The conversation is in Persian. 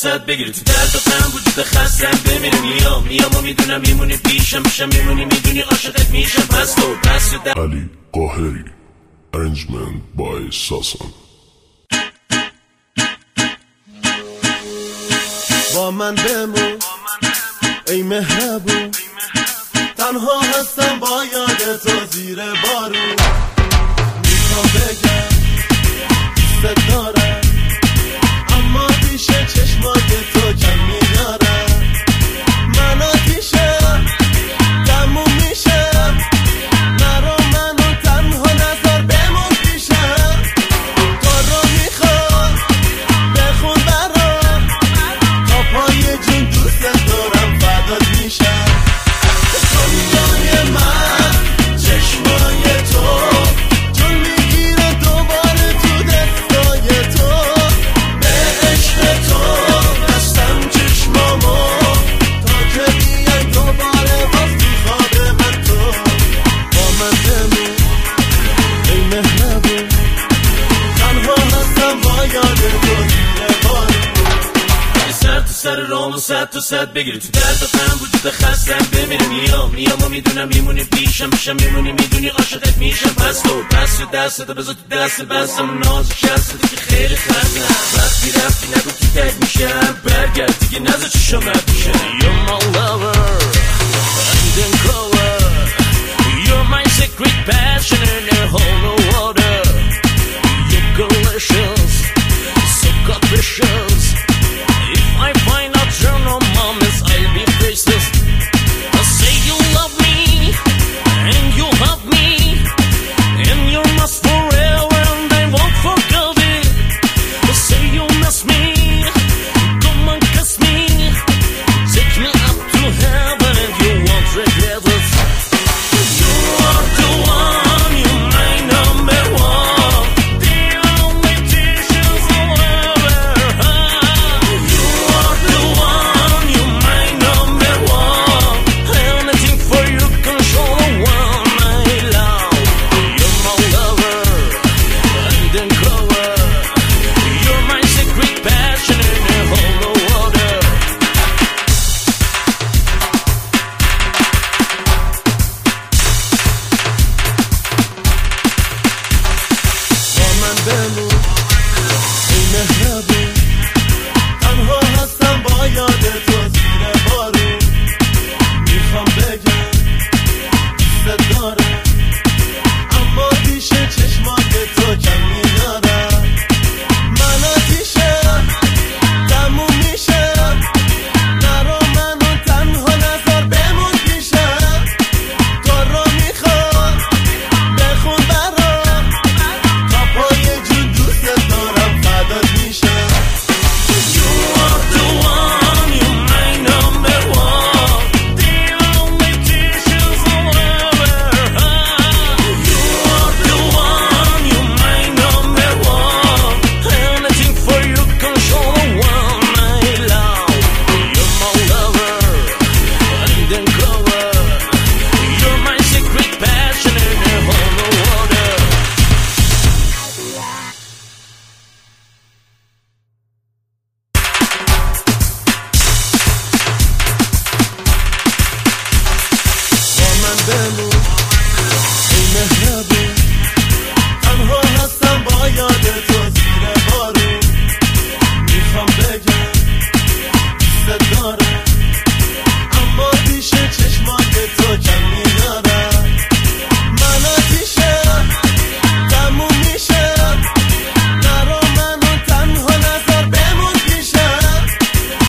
صد بگیری. تو درد و غم وجود خستم بمیره میام میام و می‌دونم میمونی پیشم پیشم میمونی می‌دونی عاشقت میشم. پس تو پس تو علی قاهری. Arrangement by ساسان با من بمون. ای مهربون. تنها هستم با یاد تو زیر بارون. می‌خوام صد تو صد بگیری. تو درد و وجود خستم بمیره میام. میام و می‌دونم میمونی پیشم. پیشم میمونی می‌دونی عاشقت میشم. پس تو. پس تو دست تو. بذار تو دست بستم. ناز شست که خیلی خستم وقتی رفتی نگو کی تک میشم. برگرد دیگه نزا چشم میشه. lover